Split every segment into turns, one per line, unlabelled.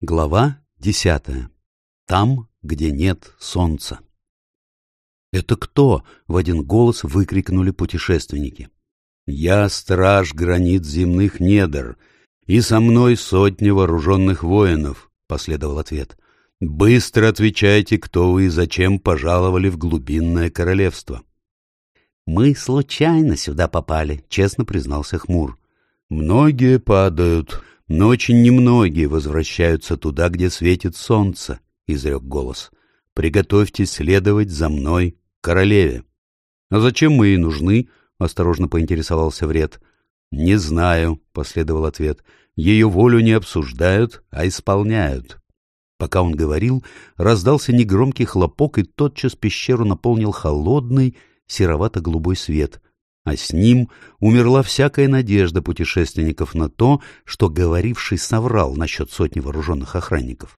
Глава десятая. Там, где нет солнца. «Это кто?» — в один голос выкрикнули путешественники. «Я страж границ земных недр, и со мной сотни вооруженных воинов», — последовал ответ. «Быстро отвечайте, кто вы и зачем пожаловали в глубинное королевство».
«Мы случайно сюда попали», — честно признался Хмур.
«Многие падают, но очень немногие возвращаются туда, где светит солнце», — изрек голос. «Приготовьтесь следовать за мной королеве. — А зачем мы ей нужны? — осторожно поинтересовался Вред. — Не знаю, — последовал ответ. — Ее волю не обсуждают, а исполняют. Пока он говорил, раздался негромкий хлопок, и тотчас пещеру наполнил холодный, серовато-голубой свет, а с ним умерла всякая надежда путешественников на то, что говоривший соврал насчет сотни вооруженных охранников.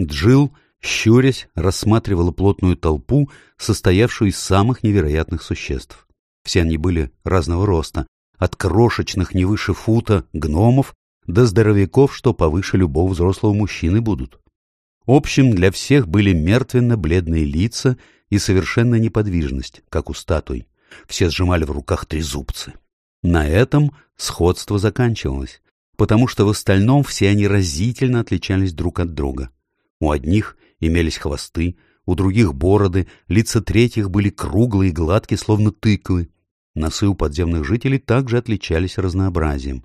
Джил щурясь, рассматривала плотную толпу, состоявшую из самых невероятных существ. Все они были разного роста, от крошечных не выше фута гномов до здоровяков, что повыше любого взрослого мужчины будут. Общим для всех были мертвенно-бледные лица и совершенная неподвижность, как у статуй. Все сжимали в руках трезубцы. На этом сходство заканчивалось, потому что в остальном все они разительно отличались друг от друга. У одних имелись хвосты, у других бороды, лица третьих были круглые и гладкие, словно тыквы. Носы у подземных жителей также отличались разнообразием.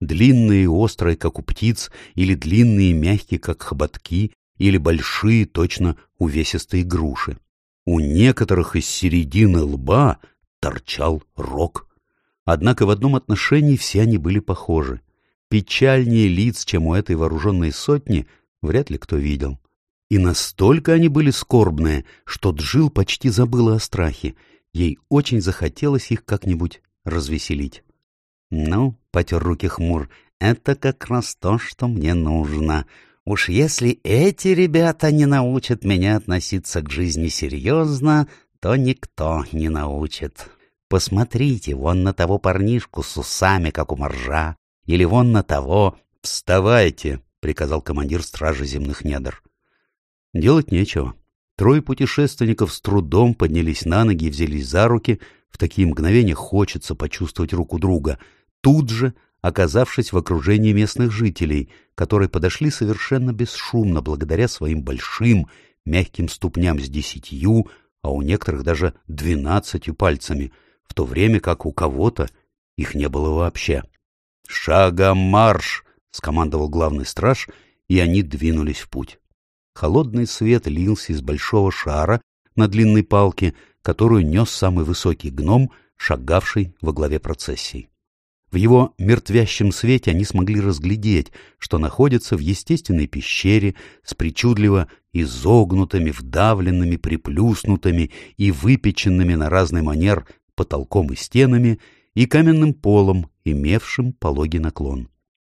Длинные и острые, как у птиц, или длинные и мягкие, как хоботки, или большие, точно увесистые груши. У некоторых из середины лба торчал рог. Однако в одном отношении все они были похожи. Печальнее лиц, чем у этой вооруженной сотни, вряд ли кто видел. И настолько они были скорбные, что Джил почти забыла о страхе. Ей очень захотелось их как-нибудь развеселить.
— Ну, — потер руки хмур, — это как раз то, что мне нужно. Уж если эти ребята не научат меня относиться к жизни серьезно, то никто не научит. Посмотрите вон на того парнишку с усами, как у моржа, или вон на того...
— Вставайте, — приказал командир стражи земных недр. Делать нечего. Трое путешественников с трудом поднялись на ноги и взялись за руки. В такие мгновения хочется почувствовать руку друга. Тут же, оказавшись в окружении местных жителей, которые подошли совершенно бесшумно благодаря своим большим, мягким ступням с десятью, а у некоторых даже двенадцатью пальцами, в то время как у кого-то их не было вообще. «Шагом марш!» — скомандовал главный страж, и они двинулись в путь. Холодный свет лился из большого шара на длинной палке, которую нес самый высокий гном, шагавший во главе процессии. В его мертвящем свете они смогли разглядеть, что находятся в естественной пещере с причудливо изогнутыми, вдавленными, приплюснутыми и выпеченными на разный манер потолком и стенами и каменным полом, имевшим пологий наклон.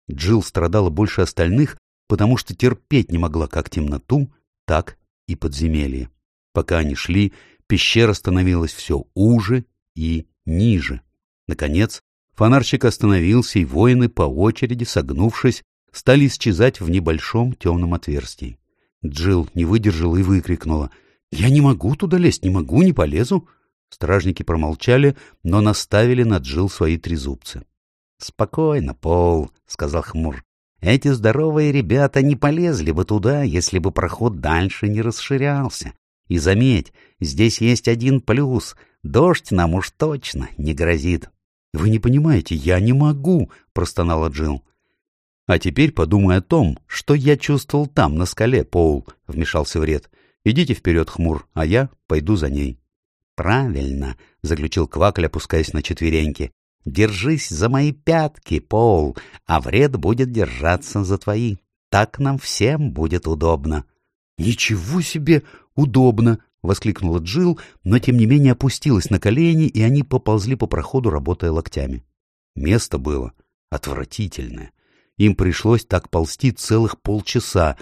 Джилл страдала больше остальных потому что терпеть не могла как темноту, так и подземелье. Пока они шли, пещера становилась все уже и ниже. Наконец, фонарщик остановился, и воины, по очереди согнувшись, стали исчезать в небольшом темном отверстии. Джилл не выдержала и выкрикнула. «Я не могу туда лезть, не могу, не полезу!» Стражники промолчали, но наставили на Джилл свои трезубцы.
— Спокойно, Пол, — сказал Хмур. Эти здоровые ребята не полезли бы туда, если бы проход дальше не расширялся. И заметь, здесь есть один плюс. Дождь нам уж точно не грозит.
— Вы не понимаете, я не могу, — простонала Джилл. — А теперь подумай о том, что я чувствовал там, на скале, Поул, — вмешался Вред. — Идите вперед, Хмур, а я пойду за ней.
— Правильно, — заключил Квакль, опускаясь на четвереньки. Держись за мои пятки, Пол, а вред будет держаться за твои. Так нам всем будет удобно.
— Ничего себе удобно! — воскликнула Джил, но тем не менее опустилась на колени, и они поползли по проходу, работая локтями. Место было отвратительное. Им пришлось так ползти целых полчаса,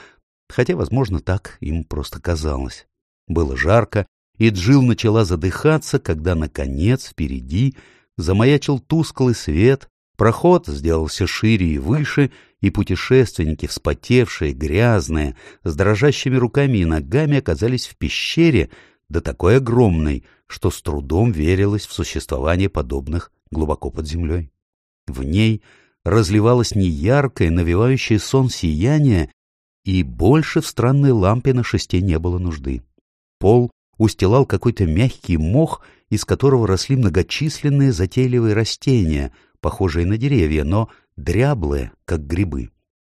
хотя, возможно, так им просто казалось. Было жарко, и Джил начала задыхаться, когда, наконец, впереди замаячил тусклый свет, проход сделался шире и выше, и путешественники, вспотевшие, грязные, с дрожащими руками и ногами оказались в пещере, да такой огромной, что с трудом верилось в существование подобных глубоко под землей. В ней разливалось неяркое, навевающее сон сияние, и больше в странной лампе на шесте не было нужды. Пол устилал какой-то мягкий мох, из которого росли многочисленные затейливые растения, похожие на деревья, но дряблые, как грибы.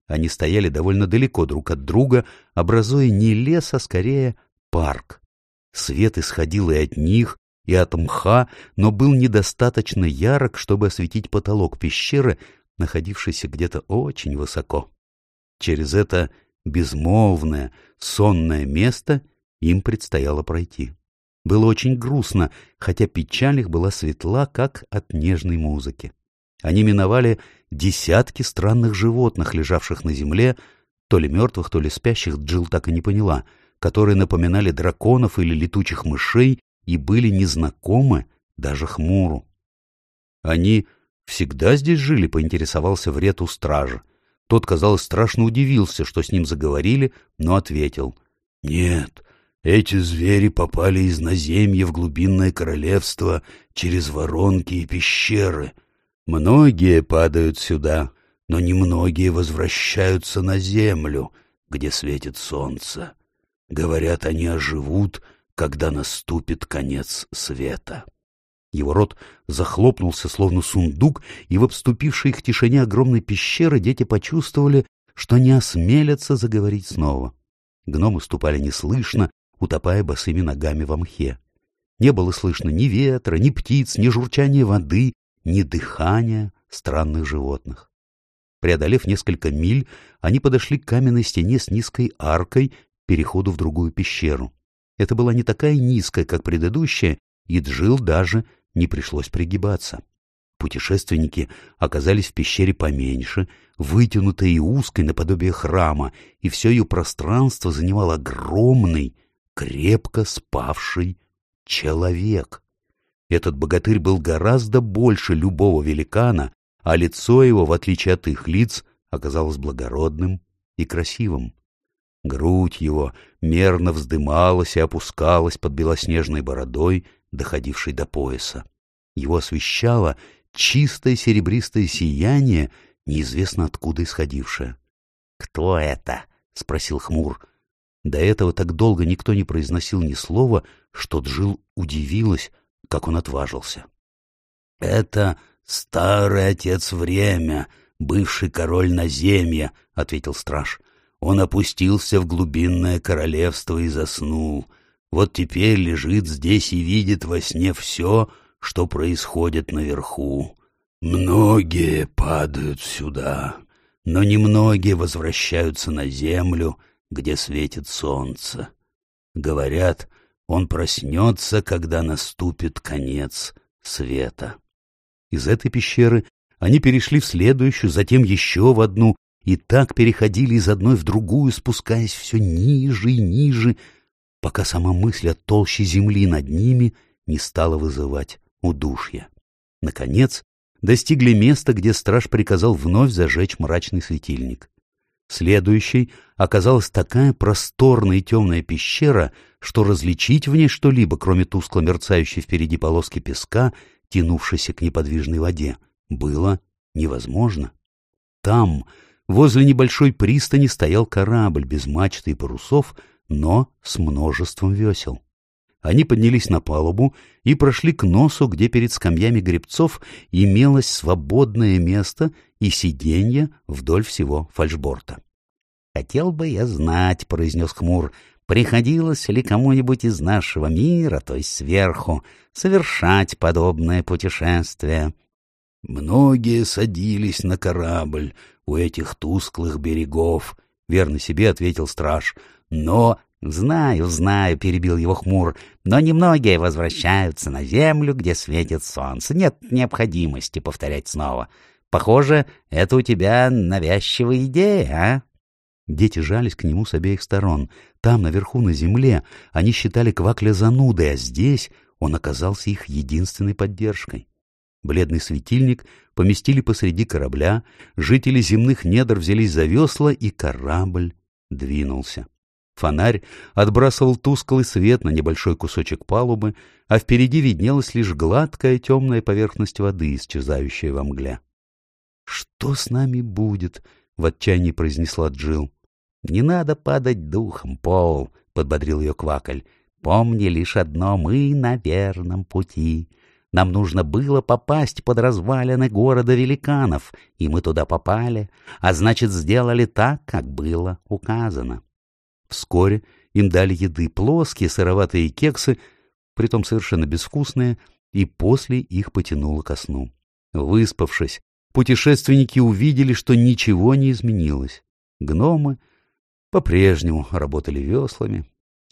Они стояли довольно далеко друг от друга, образуя не лес, а скорее парк. Свет исходил и от них, и от мха, но был недостаточно ярок, чтобы осветить потолок пещеры, находившийся где-то очень высоко. Через это безмолвное, сонное место им предстояло пройти. Было очень грустно, хотя печаль их была светла, как от нежной музыки. Они миновали десятки странных животных, лежавших на земле, то ли мертвых, то ли спящих, Джилл так и не поняла, которые напоминали драконов или летучих мышей и были незнакомы даже хмуру. Они всегда здесь жили, поинтересовался вред у стража. Тот, казалось, страшно удивился, что с ним заговорили, но ответил. — Нет, эти звери попали из наземья в глубинное королевство через воронки и пещеры. Многие падают сюда, но немногие возвращаются на землю, где светит солнце. Говорят, они оживут, когда наступит конец света. Его рот захлопнулся, словно сундук, и в обступившей их тишине огромной пещеры дети почувствовали, что не осмелятся заговорить снова. Гномы ступали неслышно, утопая босыми ногами во мхе. Не было слышно ни ветра, ни птиц, ни журчания воды, ни дыхания странных животных. Преодолев несколько миль, они подошли к каменной стене с низкой аркой, переходу в другую пещеру. Это была не такая низкая, как предыдущая, и Джил даже не пришлось пригибаться. Путешественники оказались в пещере поменьше, вытянутой и узкой наподобие храма, и все ее пространство занимал огромный, крепко спавший человек. Этот богатырь был гораздо больше любого великана, а лицо его, в отличие от их лиц, оказалось благородным и красивым. Грудь его мерно вздымалась и опускалась под белоснежной бородой, доходившей до пояса. Его освещало чистое серебристое сияние, неизвестно откуда исходившее. — Кто это? — спросил Хмур. До этого так долго никто не произносил ни слова, что Джил удивилась, как он отважился. — Это старый отец время, бывший король наземья, — ответил страж. Он опустился в глубинное королевство и заснул. Вот теперь лежит здесь и видит во сне все, что происходит наверху. Многие падают сюда, но немногие возвращаются на землю, где светит солнце. Говорят, он проснется, когда наступит конец света. Из этой пещеры они перешли в следующую, затем еще в одну, и так переходили из одной в другую, спускаясь все ниже и ниже, пока сама мысль о толще земли над ними не стала вызывать удушья. Наконец, достигли места, где страж приказал вновь зажечь мрачный светильник. Следующей оказалась такая просторная и темная пещера, что различить в ней что-либо, кроме тускло мерцающей впереди полоски песка, тянувшейся к неподвижной воде, было невозможно. Там, Возле небольшой пристани стоял корабль без мачты и парусов, но с множеством весел. Они поднялись на палубу и прошли к носу, где перед скамьями гребцов имелось свободное место и сиденье вдоль всего фальшборта. — Хотел бы я знать, — произнес Хмур, — приходилось ли кому-нибудь из нашего мира, то есть сверху, совершать подобное путешествие. Многие садились на корабль, у этих тусклых берегов, — верно себе ответил страж. Но... — Знаю, знаю, — перебил его хмур, — но немногие возвращаются на землю, где светит солнце. Нет необходимости повторять снова. Похоже, это у тебя навязчивая идея, а? Дети жались к нему с обеих сторон. Там, наверху, на земле, они считали Квакля занудой, а здесь он оказался их единственной поддержкой. Бледный светильник поместили посреди корабля, жители земных недр взялись за весла, и корабль двинулся. Фонарь отбрасывал тусклый свет на небольшой кусочек палубы, а впереди виднелась лишь гладкая темная поверхность воды, исчезающая во мгле. — Что с нами будет? — в отчаянии произнесла Джил. Не надо падать духом, Пол, — подбодрил ее Квакаль. — Помни лишь одно — мы на верном пути. Нам нужно было попасть под развалины города великанов, и мы туда попали, а значит, сделали так, как было указано. Вскоре им дали еды плоские сыроватые кексы, притом совершенно безвкусные, и после их потянуло ко сну. Выспавшись, путешественники увидели, что ничего не изменилось. Гномы по-прежнему работали веслами,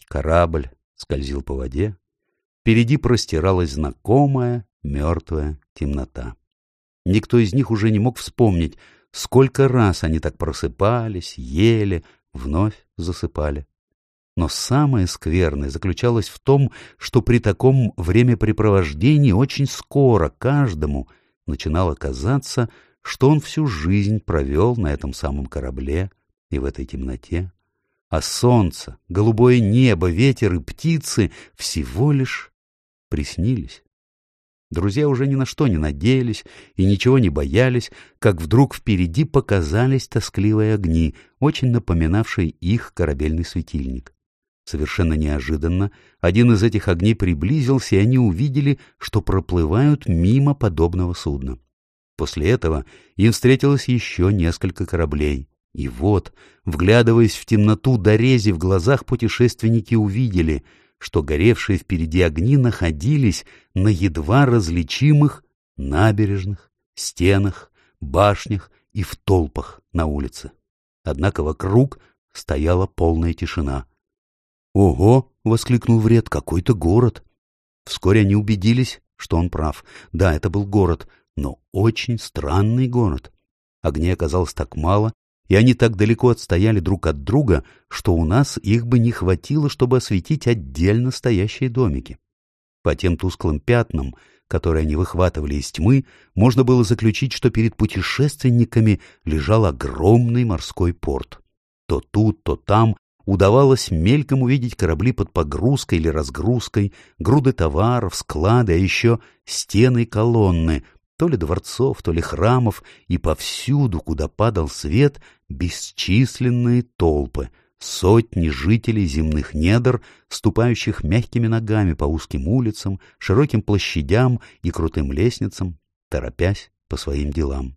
корабль скользил по воде, Впереди простиралась знакомая мертвая темнота. Никто из них уже не мог вспомнить, сколько раз они так просыпались, ели, вновь засыпали. Но самое скверное заключалось в том, что при таком времяпрепровождении очень скоро каждому начинало казаться, что он всю жизнь провел на этом самом корабле и в этой темноте, а солнце, голубое небо, ветер и птицы всего лишь приснились. Друзья уже ни на что не надеялись и ничего не боялись, как вдруг впереди показались тоскливые огни, очень напоминавшие их корабельный светильник. Совершенно неожиданно один из этих огней приблизился, и они увидели, что проплывают мимо подобного судна. После этого им встретилось еще несколько кораблей. И вот, вглядываясь в темноту, дорези в глазах путешественники увидели — что горевшие впереди огни находились на едва различимых набережных, стенах, башнях и в толпах на улице. Однако вокруг стояла полная тишина. «Ого!» — воскликнул Вред. «Какой-то город!» Вскоре они убедились, что он прав. Да, это был город, но очень странный город. Огней оказалось так мало, и они так далеко отстояли друг от друга, что у нас их бы не хватило, чтобы осветить отдельно стоящие домики. По тем тусклым пятнам, которые они выхватывали из тьмы, можно было заключить, что перед путешественниками лежал огромный морской порт. То тут, то там удавалось мельком увидеть корабли под погрузкой или разгрузкой, груды товаров, склады, а еще стены колонны, то ли дворцов, то ли храмов, и повсюду, куда падал свет, бесчисленные толпы, сотни жителей земных недр, ступающих мягкими ногами по узким улицам, широким площадям и крутым лестницам, торопясь по своим делам.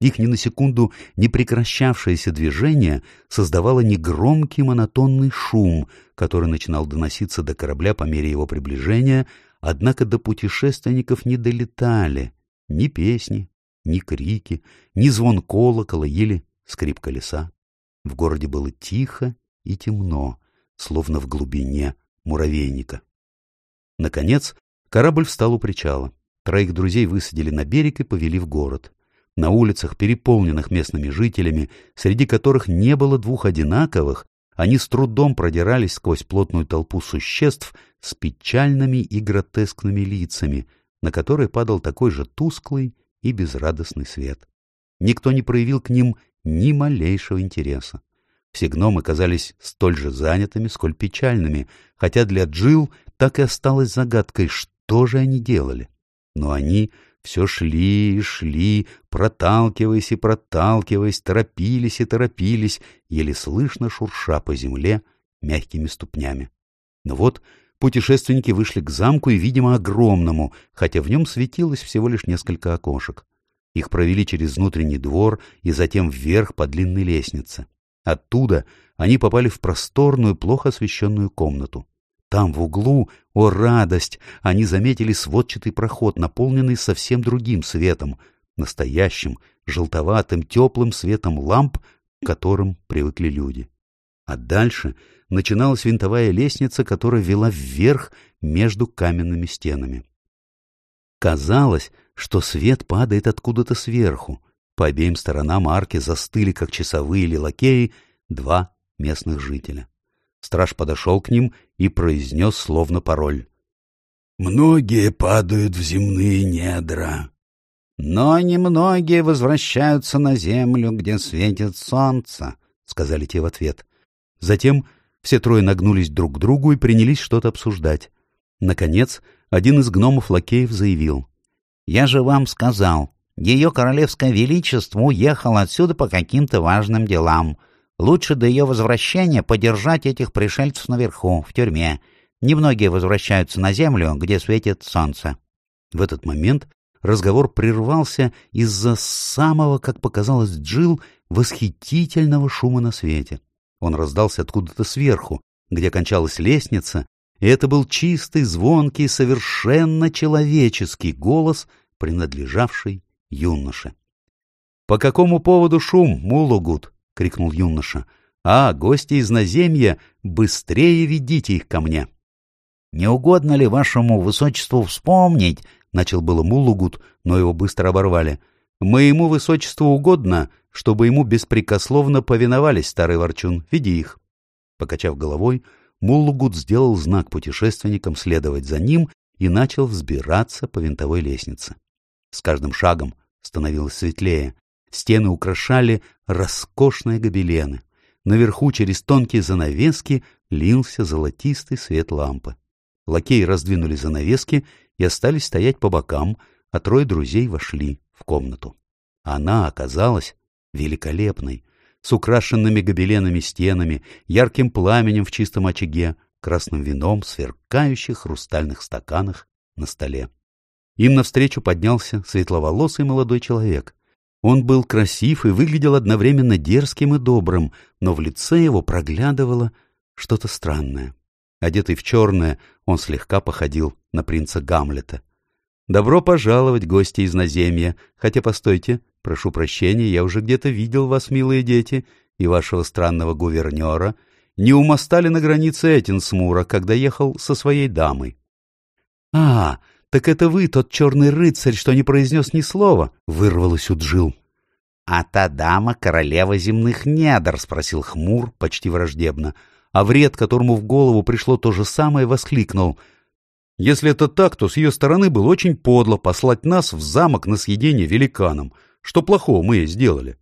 Их ни на секунду не прекращавшееся движение создавало негромкий монотонный шум, который начинал доноситься до корабля по мере его приближения, однако до путешественников не долетали ни песни, ни крики, ни звон колокола или скрип колеса. В городе было тихо и темно, словно в глубине муравейника. Наконец, корабль встал у причала. Троих друзей высадили на берег и повели в город. На улицах, переполненных местными жителями, среди которых не было двух одинаковых, они с трудом продирались сквозь плотную толпу существ с печальными и гротескными лицами, на который падал такой же тусклый и безрадостный свет. Никто не проявил к ним ни малейшего интереса. Все гномы казались столь же занятыми, сколь печальными, хотя для Джил так и осталось загадкой, что же они делали. Но они все шли и шли, проталкиваясь и проталкиваясь, торопились и торопились, еле слышно шурша по земле мягкими ступнями. Но вот путешественники вышли к замку и, видимо, огромному, хотя в нем светилось всего лишь несколько окошек. Их провели через внутренний двор и затем вверх по длинной лестнице. Оттуда они попали в просторную, плохо освещенную комнату. Там, в углу, о радость, они заметили сводчатый проход, наполненный совсем другим светом, настоящим, желтоватым, теплым светом ламп, к которым привыкли люди. А дальше начиналась винтовая лестница, которая вела вверх между каменными стенами. Казалось, что свет падает откуда-то сверху. По обеим сторонам арки застыли, как часовые или лакеи, два местных жителя. Страж подошел к ним и произнес словно пароль. «Многие падают в земные недра,
Но немногие возвращаются на землю, где светит солнце, — сказали те в ответ.
Затем все трое нагнулись друг к другу и принялись что-то обсуждать. Наконец, один из гномов-лакеев заявил.
— Я же вам сказал, ее королевское величество уехало отсюда по каким-то важным делам. Лучше до ее возвращения подержать этих пришельцев наверху, в тюрьме. Немногие возвращаются на землю, где светит солнце.
В этот момент разговор прервался из-за самого, как показалось Джил, восхитительного шума на свете. Он раздался откуда-то сверху, где кончалась лестница, и это был чистый, звонкий, совершенно человеческий голос, принадлежавший юноше. — По какому поводу шум, Мулугут? — крикнул юноша. — А, гости из наземья, быстрее ведите их ко мне.
— Не угодно ли вашему высочеству вспомнить, Начал было Мулугут, но его быстро оборвали.
«Моему высочеству угодно, чтобы ему беспрекословно повиновались, старый ворчун. Веди их». Покачав головой, Мулугут сделал знак путешественникам следовать за ним и начал взбираться по винтовой лестнице. С каждым шагом становилось светлее. Стены украшали роскошные гобелены. Наверху через тонкие занавески лился золотистый свет лампы. Лакеи раздвинули занавески и остались стоять по бокам, а трое друзей вошли в комнату. Она оказалась великолепной, с украшенными гобеленами стенами, ярким пламенем в чистом очаге, красным вином, сверкающих хрустальных стаканах на столе. Им навстречу поднялся светловолосый молодой человек. Он был красив и выглядел одновременно дерзким и добрым, но в лице его проглядывало что-то странное. Одетый в черное, он слегка походил на принца Гамлета. «Добро пожаловать, гости из наземья. Хотя, постойте, прошу прощения, я уже где-то видел вас, милые дети, и вашего странного гувернера. Не у моста ли на границе Этинсмура, когда ехал со своей дамой?» «А, так это вы, тот черный рыцарь, что не произнес ни слова!» — вырвалось у Джил.
«А та дама — королева земных недр?» — спросил Хмур почти враждебно
а вред, которому в голову пришло то же самое, воскликнул. «Если это так, то с ее стороны было очень подло послать нас в замок на съедение великанам. Что плохого мы ей сделали?»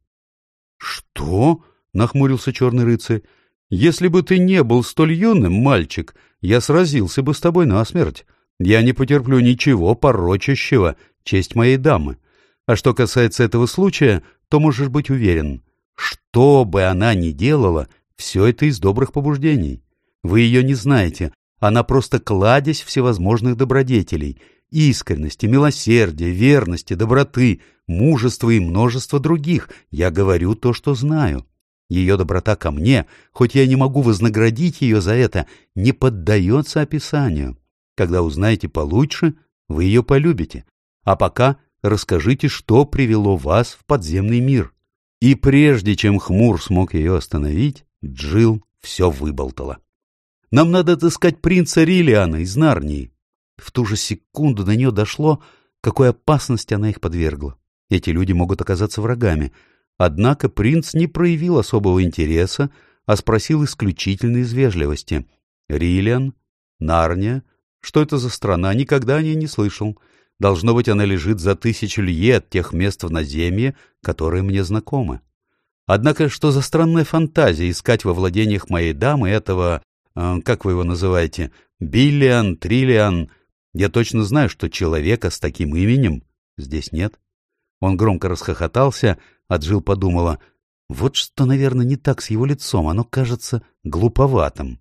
«Что?» — нахмурился черный рыцарь. «Если бы ты не был столь юным, мальчик, я сразился бы с тобой насмерть. Я не потерплю ничего порочащего, честь моей дамы. А что касается этого случая, то можешь быть уверен, что бы она ни делала, все это из добрых побуждений. Вы ее не знаете, она просто кладезь всевозможных добродетелей, искренности, милосердия, верности, доброты, мужества и множества других. Я говорю то, что знаю. Ее доброта ко мне, хоть я не могу вознаградить ее за это, не поддается описанию. Когда узнаете получше, вы ее полюбите. А пока расскажите, что привело вас в подземный мир. И прежде чем Хмур смог ее остановить, Джил все выболтала. «Нам надо отыскать принца Рилиана из Нарнии». В ту же секунду до нее дошло, какой опасности она их подвергла. Эти люди могут оказаться врагами. Однако принц не проявил особого интереса, а спросил исключительно из вежливости. «Рилиан? Нарния? Что это за страна? Никогда о ней не слышал. Должно быть, она лежит за тысячу лье от тех мест в наземье, которые мне знакомы». Однако, что за странная фантазия искать во владениях моей дамы этого, как вы его называете, Биллиан, Триллиан? Я точно знаю, что человека с таким именем здесь нет. Он громко расхохотался, а Джилл подумала, вот что, наверное, не так с его лицом, оно кажется глуповатым.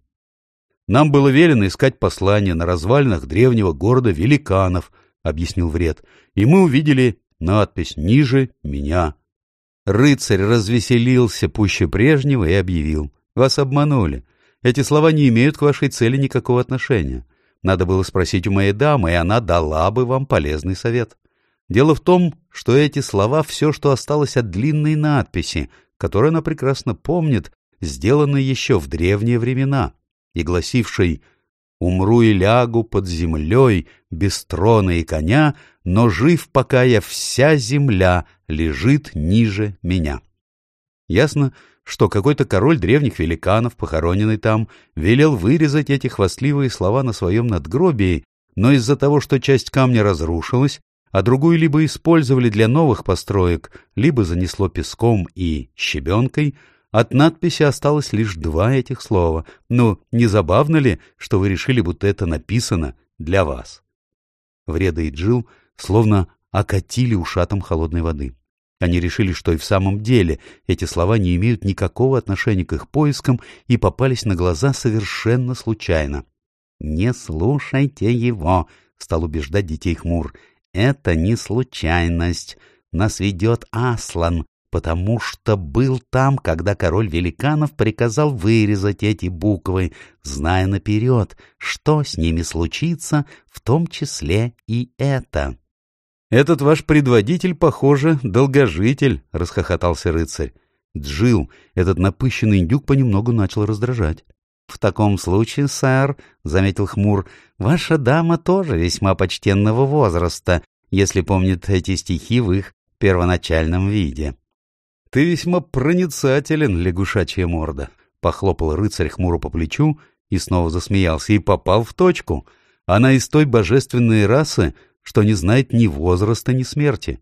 Нам было велено искать послание на развалинах древнего города великанов, — объяснил Вред, — и мы увидели надпись «Ниже меня». Рыцарь развеселился пуще прежнего и объявил. «Вас обманули. Эти слова не имеют к вашей цели никакого отношения. Надо было спросить у моей дамы, и она дала бы вам полезный совет. Дело в том, что эти слова — все, что осталось от длинной надписи, которую она прекрасно помнит, сделанной еще в древние времена, и гласившей Умру и лягу под землей, без трона и коня, но жив, пока я вся земля лежит ниже меня. Ясно, что какой-то король древних великанов, похороненный там, велел вырезать эти хвастливые слова на своем надгробии, но из-за того, что часть камня разрушилась, а другую либо использовали для новых построек, либо занесло песком и щебенкой, от надписи осталось лишь два этих слова. Ну, не забавно ли, что вы решили, будто это написано для вас? Вреда и Джил словно окатили ушатом холодной воды. Они решили, что и в самом деле эти слова не имеют никакого отношения к их поискам и попались на глаза совершенно случайно. «Не слушайте его», — стал убеждать детей Хмур. «Это не случайность. Нас ведет Аслан, потому что был там, когда король великанов приказал вырезать эти буквы, зная наперед, что с ними случится, в том числе и это». «Этот ваш предводитель, похоже, долгожитель», — расхохотался рыцарь. Джил, этот напыщенный индюк, понемногу начал раздражать.
«В таком случае, сэр, — заметил Хмур, — ваша дама тоже весьма почтенного возраста, если помнит эти стихи в их первоначальном виде».
«Ты весьма проницателен, лягушачья морда», — похлопал рыцарь Хмуру по плечу и снова засмеялся, и попал в точку. Она из той божественной расы, что не знает ни возраста, ни смерти.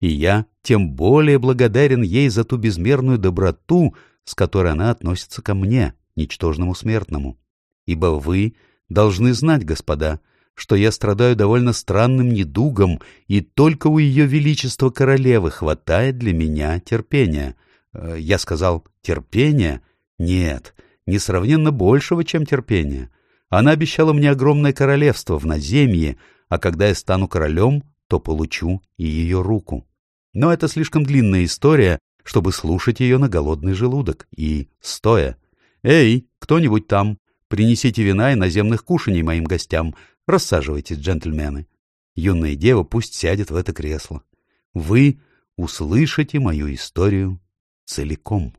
И я тем более благодарен ей за ту безмерную доброту, с которой она относится ко мне, ничтожному смертному. Ибо вы должны знать, господа, что я страдаю довольно странным недугом, и только у ее величества королевы хватает для меня терпения. Э, я сказал «терпения»? Нет, несравненно большего, чем терпения. Она обещала мне огромное королевство в наземье, а когда я стану королем, то получу и ее руку. Но это слишком длинная история, чтобы слушать ее на голодный желудок и стоя. «Эй, кто-нибудь там, принесите вина и наземных кушаний моим гостям. Рассаживайтесь, джентльмены. Юная дева пусть сядет в это кресло. Вы услышите мою историю целиком».